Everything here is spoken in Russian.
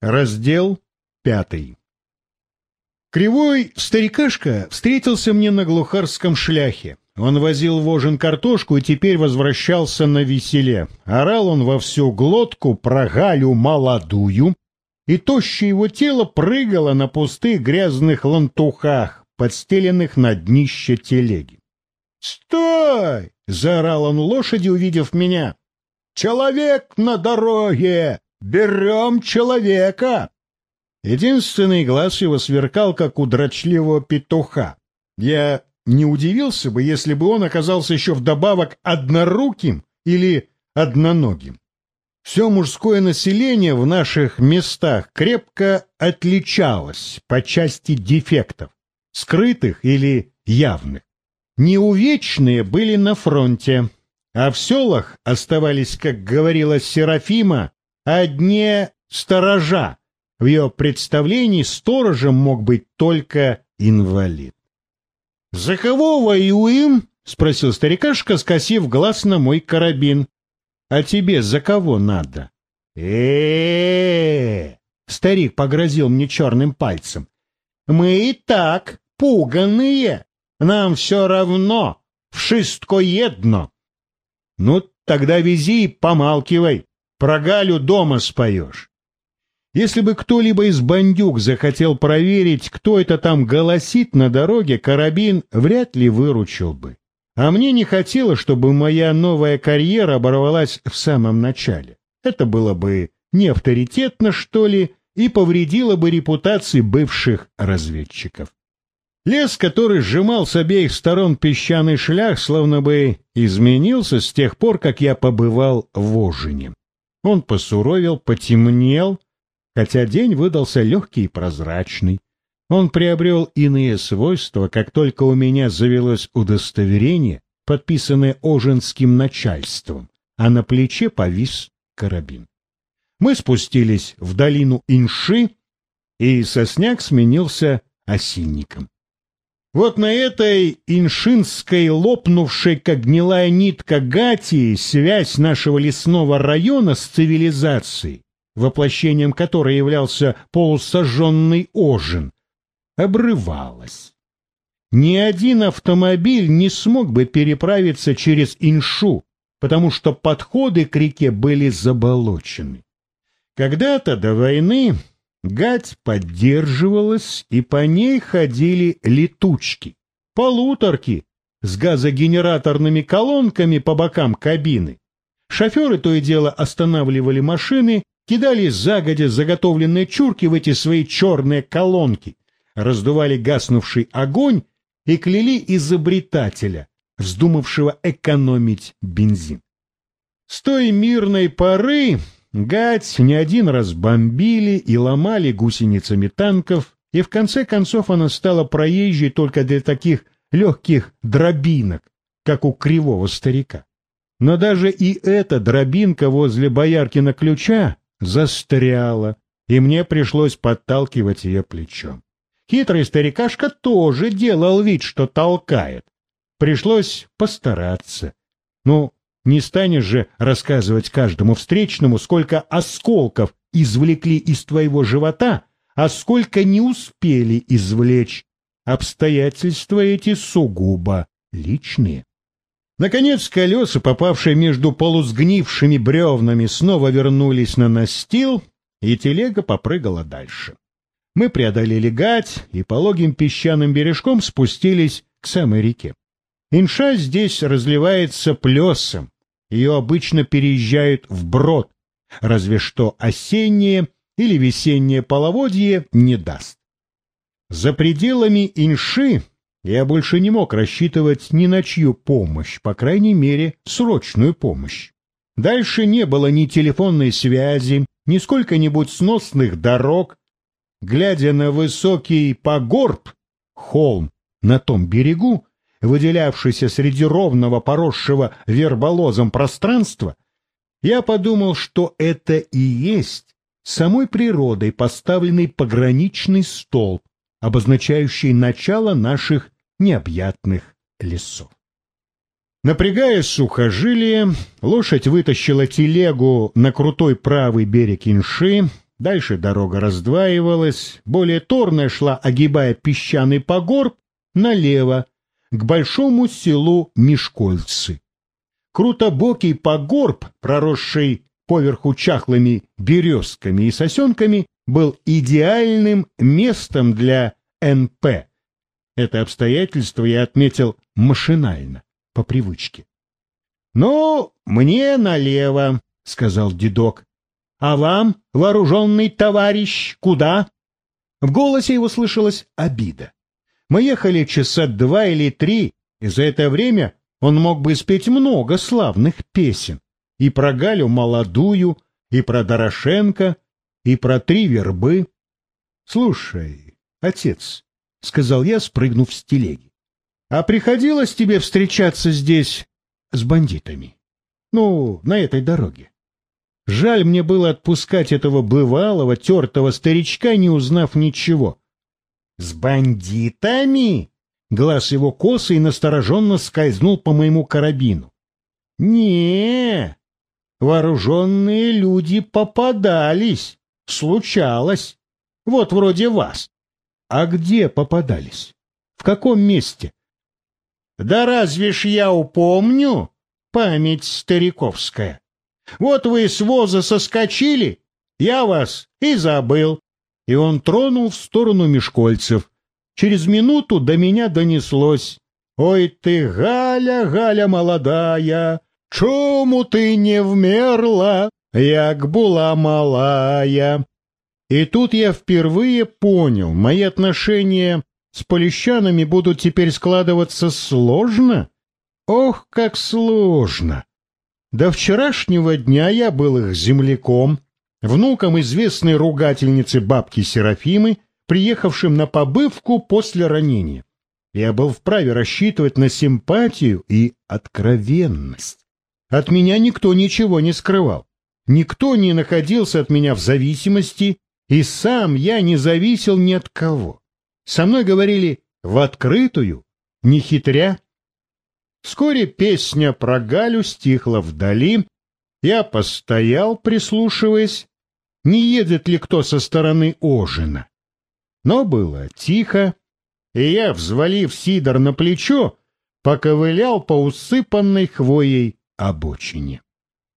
Раздел пятый. Кривой старикашка встретился мне на глухарском шляхе. Он возил вожен картошку и теперь возвращался на веселе. Орал он во всю глотку про Галю молодую, и тощее его тело прыгало на пустых грязных лантухах, подстеленных на днище телеги. «Стой!» — заорал он лошади, увидев меня. «Человек на дороге! Берем человека!» Единственный глаз его сверкал, как у дрочливого петуха. Я не удивился бы, если бы он оказался еще вдобавок одноруким или одноногим. Все мужское население в наших местах крепко отличалось по части дефектов, скрытых или явных. Неувечные были на фронте, а в селах оставались, как говорила Серафима, одни сторожа. В ее представлении сторожем мог быть только инвалид. — За кого воюем? — спросил старикашка, скосив глаз на мой карабин. — А тебе за кого надо? э Старик погрозил мне черным пальцем. — Мы и так пуганые. Нам все равно. Вшистко едно. — Ну, тогда вези и помалкивай. Про Галю дома споешь. Если бы кто-либо из бандюк захотел проверить, кто это там голосит на дороге, карабин вряд ли выручил бы. А мне не хотелось, чтобы моя новая карьера оборвалась в самом начале. Это было бы не авторитетно, что ли, и повредило бы репутации бывших разведчиков. Лес, который сжимал с обеих сторон песчаный шлях, словно бы изменился с тех пор, как я побывал в Ожине. Он посуровил, потемнел, хотя день выдался легкий и прозрачный. Он приобрел иные свойства, как только у меня завелось удостоверение, подписанное оженским начальством, а на плече повис карабин. Мы спустились в долину Инши, и сосняк сменился осинником. Вот на этой иншинской, лопнувшей, как гнилая нитка гати, связь нашего лесного района с цивилизацией, воплощением которой являлся полусожженный ожин, обрывалась. Ни один автомобиль не смог бы переправиться через Иншу, потому что подходы к реке были заболочены. Когда-то до войны Гать поддерживалась, и по ней ходили летучки, полуторки с газогенераторными колонками по бокам кабины. Шоферы то и дело останавливали машины, кидали загодя заготовленные чурки в эти свои черные колонки, раздували гаснувший огонь и кляли изобретателя, вздумавшего экономить бензин. С той мирной поры Гать не один раз бомбили и ломали гусеницами танков, и в конце концов она стала проезжей только для таких легких дробинок, как у кривого старика. Но даже и эта дробинка возле Бояркина ключа застряла, и мне пришлось подталкивать ее плечом. Хитрый старикашка тоже делал вид, что толкает. Пришлось постараться. Ну, не станешь же рассказывать каждому встречному, сколько осколков извлекли из твоего живота, а сколько не успели извлечь. Обстоятельства эти сугубо личные. Наконец колеса, попавшие между полусгнившими бревнами, снова вернулись на настил, и телега попрыгала дальше. Мы преодолели гать и пологим песчаным бережком спустились к самой реке. Инша здесь разливается плесом, ее обычно переезжают вброд, разве что осеннее или весеннее половодье не даст. За пределами Инши я больше не мог рассчитывать ни на чью помощь, по крайней мере, срочную помощь. Дальше не было ни телефонной связи, ни сколько-нибудь сносных дорог. Глядя на высокий погорб, холм на том берегу, выделявшийся среди ровного поросшего верболозом пространства, я подумал, что это и есть самой природой поставленный пограничный столб, обозначающий начало наших необъятных лесов. Напрягая сухожилие, лошадь вытащила телегу на крутой правый берег Инши, Дальше дорога раздваивалась, более торная шла, огибая песчаный погорб, налево, к большому селу Мешкольцы. Крутобокий погорб, проросший поверху чахлыми березками и сосенками, был идеальным местом для НП. Это обстоятельство я отметил машинально, по привычке. — Ну, мне налево, — сказал дедок. — А вам, вооруженный товарищ, куда? В голосе его слышалась обида. Мы ехали часа два или три, и за это время он мог бы спеть много славных песен. И про Галю молодую, и про Дорошенко, и про три вербы. — Слушай, отец, — сказал я, спрыгнув с телеги, — а приходилось тебе встречаться здесь с бандитами? Ну, на этой дороге. Жаль мне было отпускать этого бывалого, тертого старичка, не узнав ничего. «С бандитами?» Глаз его косый настороженно скользнул по моему карабину. не вооруженные люди попадались, случалось. Вот вроде вас. А где попадались? В каком месте? Да разве ж я упомню? Память стариковская. Вот вы с воза соскочили, я вас и забыл и он тронул в сторону Мешкольцев. Через минуту до меня донеслось. «Ой ты, Галя, Галя молодая, чому ты не вмерла, як була малая?» И тут я впервые понял, мои отношения с полищанами будут теперь складываться сложно. Ох, как сложно! До вчерашнего дня я был их земляком, внуком известной ругательницы бабки Серафимы, приехавшим на побывку после ранения. Я был вправе рассчитывать на симпатию и откровенность. От меня никто ничего не скрывал. Никто не находился от меня в зависимости, и сам я не зависел ни от кого. Со мной говорили в открытую, не хитря. Вскоре песня про Галю стихла вдали, я постоял, прислушиваясь, не едет ли кто со стороны Ожина. Но было тихо, и я, взвалив Сидор на плечо, поковылял по усыпанной хвоей обочине.